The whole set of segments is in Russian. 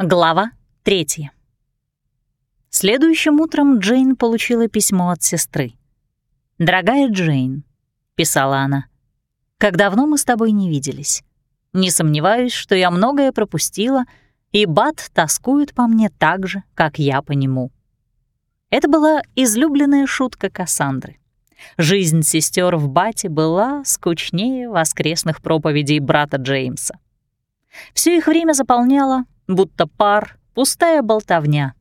Глава третья. Следующим утром Джейн получила письмо от сестры. «Дорогая Джейн», — писала она, — «как давно мы с тобой не виделись. Не сомневаюсь, что я многое пропустила, и Бат тоскует по мне так же, как я по нему». Это была излюбленная шутка Кассандры. Жизнь сестер в Бате была скучнее воскресных проповедей брата Джеймса. Все их время заполняла будто пар, пустая болтовня.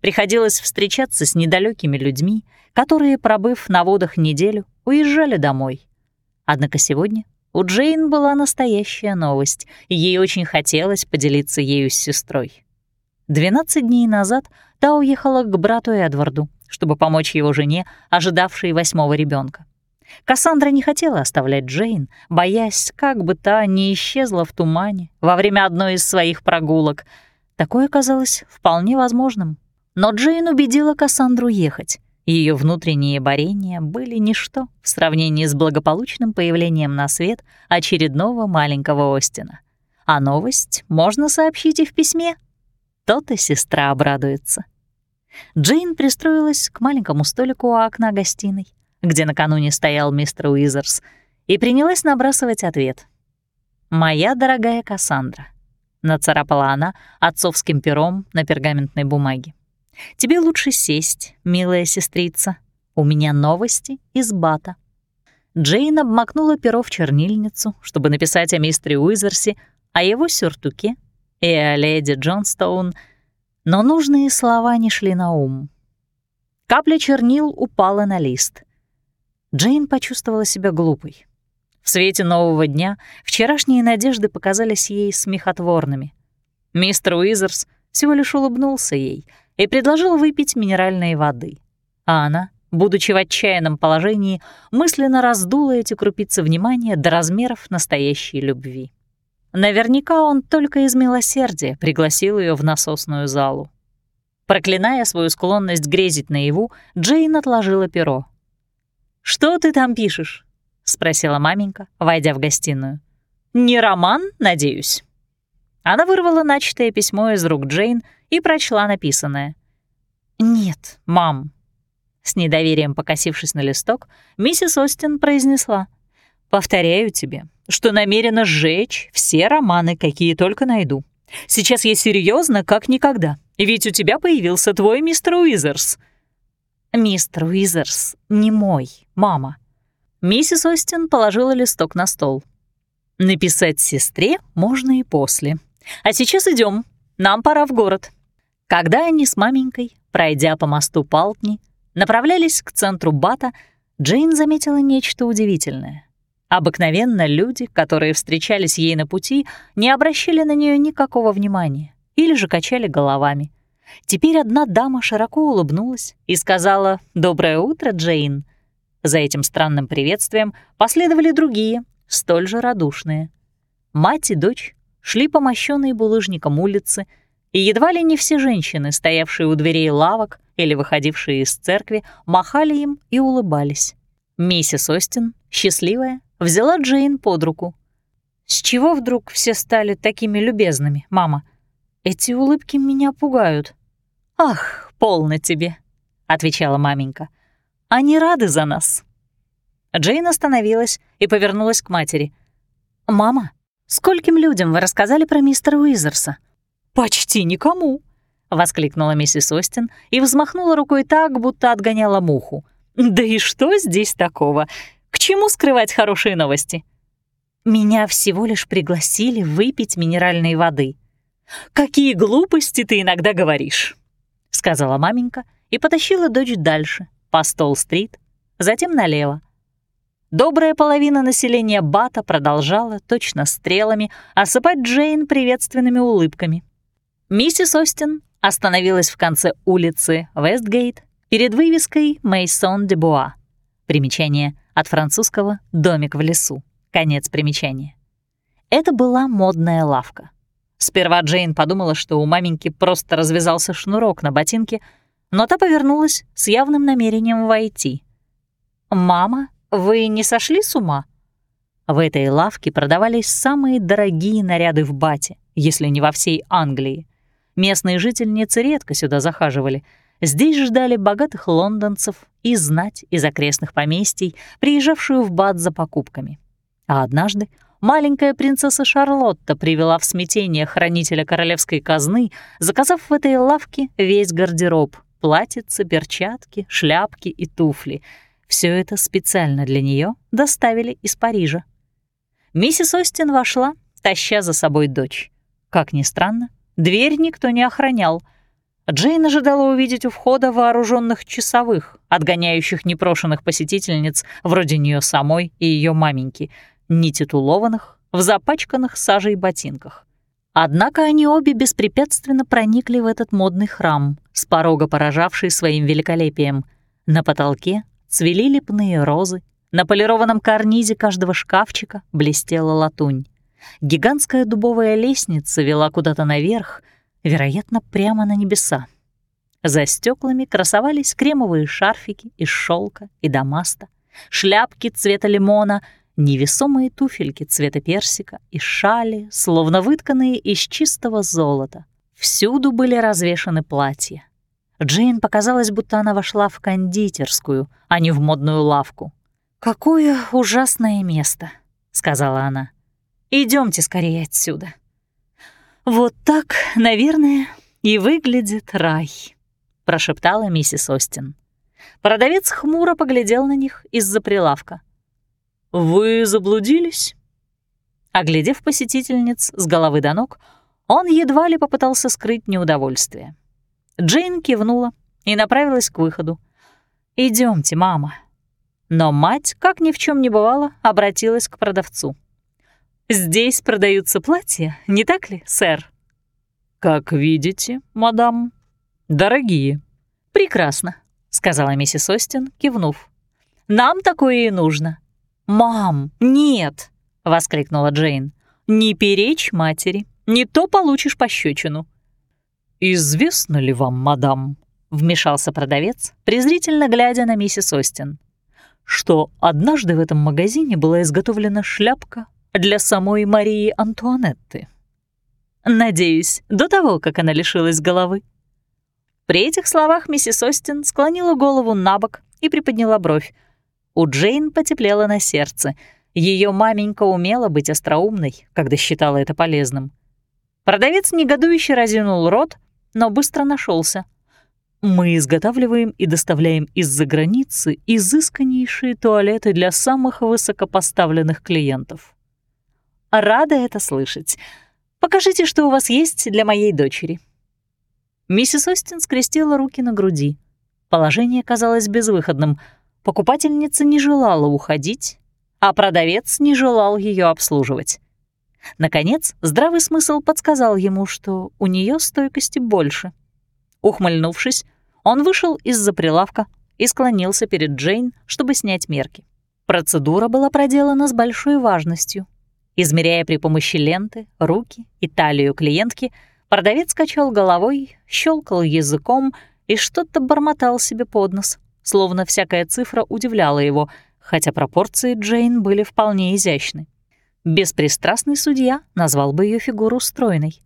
Приходилось встречаться с недалекими людьми, которые, пробыв на водах неделю, уезжали домой. Однако сегодня у Джейн была настоящая новость, и ей очень хотелось поделиться ею с сестрой. 12 дней назад та уехала к брату Эдварду, чтобы помочь его жене, ожидавшей восьмого ребенка. Кассандра не хотела оставлять Джейн, боясь, как бы та не исчезла в тумане во время одной из своих прогулок. Такое казалось вполне возможным. Но Джейн убедила Кассандру ехать. Ее внутренние борения были ничто в сравнении с благополучным появлением на свет очередного маленького Остина. А новость можно сообщить и в письме. То-то сестра обрадуется. Джейн пристроилась к маленькому столику у окна гостиной где накануне стоял мистер Уизерс, и принялась набрасывать ответ. «Моя дорогая Кассандра», — нацарапала она отцовским пером на пергаментной бумаге. «Тебе лучше сесть, милая сестрица. У меня новости из Бата». Джейн обмакнула перо в чернильницу, чтобы написать о мистере Уизерсе, о его сюртуке и о леди Джонстоун, но нужные слова не шли на ум. Капля чернил упала на лист. Джейн почувствовала себя глупой. В свете нового дня вчерашние надежды показались ей смехотворными. Мистер Уизерс всего лишь улыбнулся ей и предложил выпить минеральной воды. А она, будучи в отчаянном положении, мысленно раздула эти крупицы внимания до размеров настоящей любви. Наверняка он только из милосердия пригласил ее в насосную залу. Проклиная свою склонность грезить наяву, Джейн отложила перо. «Что ты там пишешь?» — спросила маменька, войдя в гостиную. «Не роман, надеюсь?» Она вырвала начатое письмо из рук Джейн и прочла написанное. «Нет, мам». С недоверием покосившись на листок, миссис Остин произнесла. «Повторяю тебе, что намерена сжечь все романы, какие только найду. Сейчас я серьезно, как никогда, ведь у тебя появился твой мистер Уизерс. «Мистер Уизерс не мой, мама». Миссис Остин положила листок на стол. «Написать сестре можно и после. А сейчас идем. Нам пора в город». Когда они с маменькой, пройдя по мосту Палтни, направлялись к центру Бата, Джейн заметила нечто удивительное. Обыкновенно люди, которые встречались ей на пути, не обращали на нее никакого внимания или же качали головами. Теперь одна дама широко улыбнулась и сказала «Доброе утро, Джейн». За этим странным приветствием последовали другие, столь же радушные. Мать и дочь шли по мощенной булыжником улице, и едва ли не все женщины, стоявшие у дверей лавок или выходившие из церкви, махали им и улыбались. Миссис Остин, счастливая, взяла Джейн под руку. «С чего вдруг все стали такими любезными, мама? Эти улыбки меня пугают». «Ах, полно тебе», — отвечала маменька. «Они рады за нас». Джейн остановилась и повернулась к матери. «Мама, скольким людям вы рассказали про мистера Уизерса?» «Почти никому», — воскликнула миссис Остин и взмахнула рукой так, будто отгоняла муху. «Да и что здесь такого? К чему скрывать хорошие новости?» «Меня всего лишь пригласили выпить минеральной воды». «Какие глупости ты иногда говоришь!» Сказала маменька и потащила дочь дальше, по Стол-стрит, затем налево. Добрая половина населения Бата продолжала, точно стрелами, осыпать Джейн приветственными улыбками. Миссис Остин остановилась в конце улицы Вестгейт перед вывеской «Мейсон де Буа». Примечание от французского «домик в лесу». Конец примечания. Это была модная лавка. Сперва Джейн подумала, что у маменьки просто развязался шнурок на ботинке, но та повернулась с явным намерением войти. «Мама, вы не сошли с ума?» В этой лавке продавались самые дорогие наряды в Бате, если не во всей Англии. Местные жительницы редко сюда захаживали. Здесь ждали богатых лондонцев и знать из окрестных поместий, приезжавшую в Бад за покупками. А однажды маленькая принцесса Шарлотта привела в смятение хранителя королевской казны, заказав в этой лавке весь гардероб — платьица, перчатки, шляпки и туфли. Все это специально для нее доставили из Парижа. Миссис Остин вошла, таща за собой дочь. Как ни странно, дверь никто не охранял. Джейн ожидала увидеть у входа вооруженных часовых, отгоняющих непрошенных посетительниц вроде нее самой и ее маменьки — нетитулованных, в запачканных сажей ботинках. Однако они обе беспрепятственно проникли в этот модный храм, с порога поражавший своим великолепием. На потолке цвели лепные розы, на полированном карнизе каждого шкафчика блестела латунь. Гигантская дубовая лестница вела куда-то наверх, вероятно, прямо на небеса. За стеклами красовались кремовые шарфики из шелка и дамаста, шляпки цвета лимона невесомые туфельки цвета персика и шали, словно вытканные из чистого золота. Всюду были развешаны платья. Джейн показалось, будто она вошла в кондитерскую, а не в модную лавку. «Какое ужасное место», — сказала она. Идемте скорее отсюда». «Вот так, наверное, и выглядит рай», — прошептала миссис Остин. Продавец хмуро поглядел на них из-за прилавка. «Вы заблудились?» Оглядев посетительниц с головы до ног, он едва ли попытался скрыть неудовольствие. Джейн кивнула и направилась к выходу. Идемте, мама». Но мать, как ни в чем не бывало, обратилась к продавцу. «Здесь продаются платья, не так ли, сэр?» «Как видите, мадам, дорогие». «Прекрасно», — сказала миссис Остин, кивнув. «Нам такое и нужно. «Мам, нет!» — воскликнула Джейн. «Не перечь матери, не то получишь пощечину». «Известно ли вам, мадам?» — вмешался продавец, презрительно глядя на миссис Остин, что однажды в этом магазине была изготовлена шляпка для самой Марии Антуанетты. Надеюсь, до того, как она лишилась головы. При этих словах миссис Остин склонила голову на бок и приподняла бровь, у Джейн потеплело на сердце. Ее маменька умела быть остроумной, когда считала это полезным. Продавец негодующе разинул рот, но быстро нашелся. «Мы изготавливаем и доставляем из-за границы изысканнейшие туалеты для самых высокопоставленных клиентов». «Рада это слышать. Покажите, что у вас есть для моей дочери». Миссис Остин скрестила руки на груди. Положение казалось безвыходным — Покупательница не желала уходить, а продавец не желал ее обслуживать. Наконец, здравый смысл подсказал ему, что у нее стойкости больше. Ухмыльнувшись, он вышел из-за прилавка и склонился перед Джейн, чтобы снять мерки. Процедура была проделана с большой важностью. Измеряя при помощи ленты руки и талию клиентки, продавец качал головой, щелкал языком и что-то бормотал себе под нос словно всякая цифра удивляла его, хотя пропорции Джейн были вполне изящны. Беспристрастный судья назвал бы ее фигуру стройной.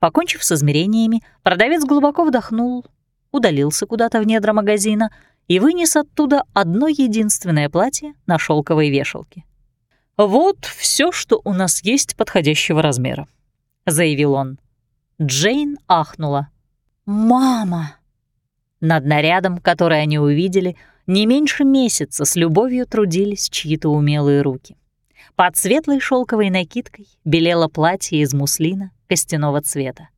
Покончив с измерениями, продавец глубоко вдохнул, удалился куда-то в недра магазина и вынес оттуда одно единственное платье на шелковой вешалке. «Вот все, что у нас есть подходящего размера», — заявил он. Джейн ахнула. «Мама!» Над нарядом, который они увидели, не меньше месяца с любовью трудились чьи-то умелые руки. Под светлой шелковой накидкой белело платье из муслина костяного цвета.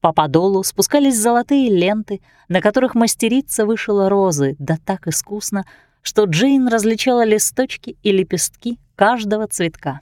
По подолу спускались золотые ленты, на которых мастерица вышила розы, да так искусно, что Джейн различала листочки и лепестки каждого цветка.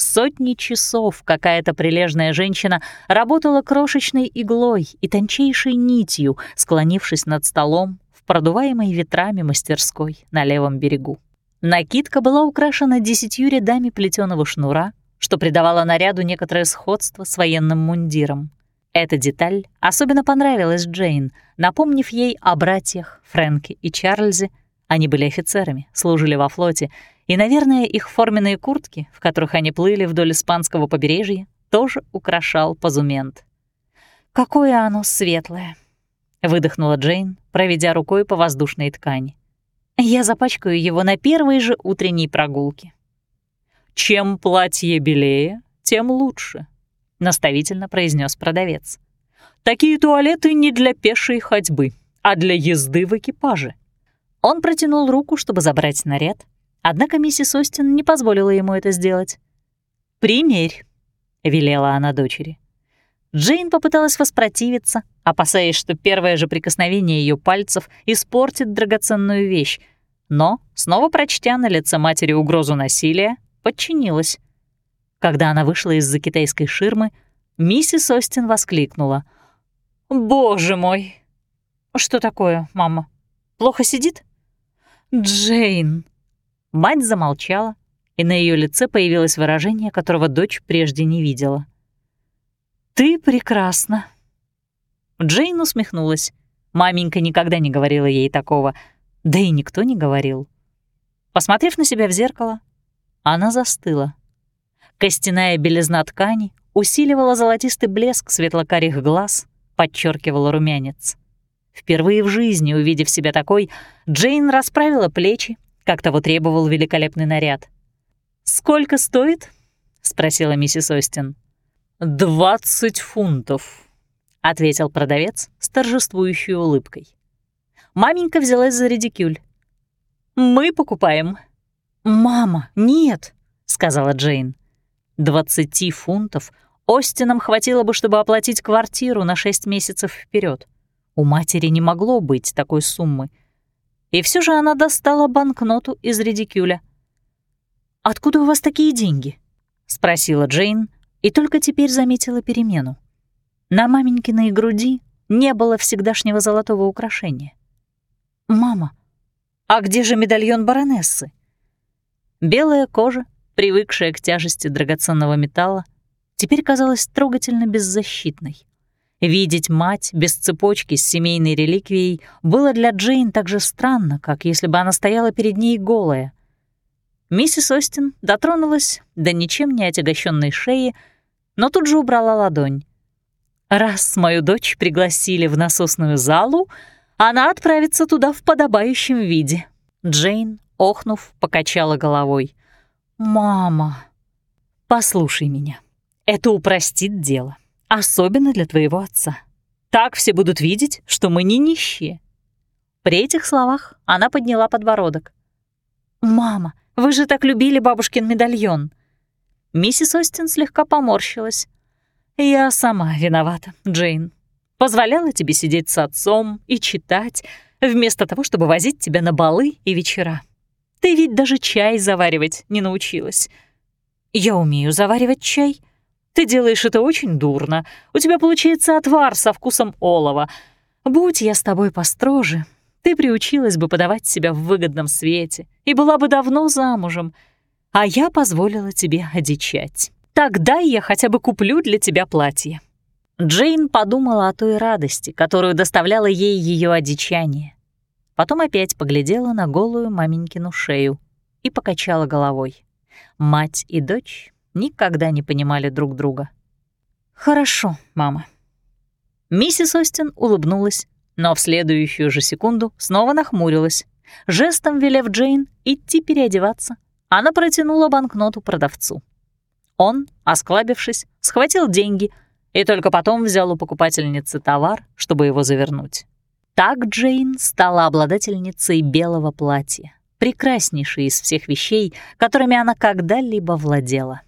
Сотни часов какая-то прилежная женщина работала крошечной иглой и тончайшей нитью, склонившись над столом в продуваемой ветрами мастерской на левом берегу. Накидка была украшена десятью рядами плетеного шнура, что придавало наряду некоторое сходство с военным мундиром. Эта деталь особенно понравилась Джейн, напомнив ей о братьях Фрэнке и Чарльзе. Они были офицерами, служили во флоте и, наверное, их форменные куртки, в которых они плыли вдоль испанского побережья, тоже украшал позумент. «Какое оно светлое!» — выдохнула Джейн, проведя рукой по воздушной ткани. «Я запачкаю его на первой же утренней прогулке». «Чем платье белее, тем лучше», — наставительно произнес продавец. «Такие туалеты не для пешей ходьбы, а для езды в экипаже». Он протянул руку, чтобы забрать наряд, однако миссис Остин не позволила ему это сделать. «Примерь», — велела она дочери. Джейн попыталась воспротивиться, опасаясь, что первое же прикосновение ее пальцев испортит драгоценную вещь, но, снова прочтя на лице матери угрозу насилия, подчинилась. Когда она вышла из-за китайской ширмы, миссис Остин воскликнула. «Боже мой!» «Что такое, мама? Плохо сидит?» «Джейн!» Мать замолчала, и на ее лице появилось выражение, которого дочь прежде не видела — «Ты прекрасна». Джейн усмехнулась. Маменька никогда не говорила ей такого, да и никто не говорил. Посмотрев на себя в зеркало, она застыла. Костяная белизна ткани усиливала золотистый блеск светлокарих глаз, подчеркивала румянец. Впервые в жизни, увидев себя такой, Джейн расправила плечи, как того требовал великолепный наряд. «Сколько стоит?» — спросила миссис Остин. «Двадцать фунтов», — ответил продавец с торжествующей улыбкой. Маменька взялась за редикюль. «Мы покупаем». «Мама, нет», — сказала Джейн. «Двадцати фунтов Остинам хватило бы, чтобы оплатить квартиру на шесть месяцев вперед. У матери не могло быть такой суммы. И все же она достала банкноту из редикюля. «Откуда у вас такие деньги?» — спросила Джейн, и только теперь заметила перемену. На маменькиной груди не было всегдашнего золотого украшения. «Мама, а где же медальон баронессы?» Белая кожа, привыкшая к тяжести драгоценного металла, теперь казалась трогательно беззащитной. Видеть мать без цепочки с семейной реликвией было для Джейн так же странно, как если бы она стояла перед ней голая. Миссис Остин дотронулась до ничем не отягощенной шеи, но тут же убрала ладонь. «Раз мою дочь пригласили в насосную залу, она отправится туда в подобающем виде». Джейн, охнув, покачала головой. «Мама, послушай меня. Это упростит дело, особенно для твоего отца. Так все будут видеть, что мы не нищие». При этих словах она подняла подбородок. «Мама, вы же так любили бабушкин медальон». Миссис Остин слегка поморщилась. «Я сама виновата, Джейн. Позволяла тебе сидеть с отцом и читать, вместо того, чтобы возить тебя на балы и вечера. Ты ведь даже чай заваривать не научилась. Я умею заваривать чай. Ты делаешь это очень дурно. У тебя получается отвар со вкусом олова. Будь я с тобой построже, ты приучилась бы подавать себя в выгодном свете и была бы давно замужем, а я позволила тебе одичать. Тогда я хотя бы куплю для тебя платье». Джейн подумала о той радости, которую доставляло ей ее одичание. Потом опять поглядела на голую маменькину шею и покачала головой. Мать и дочь никогда не понимали друг друга. «Хорошо, мама». Миссис Остин улыбнулась но в следующую же секунду снова нахмурилась. Жестом велев Джейн идти переодеваться, она протянула банкноту продавцу. Он, осклабившись, схватил деньги и только потом взял у покупательницы товар, чтобы его завернуть. Так Джейн стала обладательницей белого платья, прекраснейшей из всех вещей, которыми она когда-либо владела.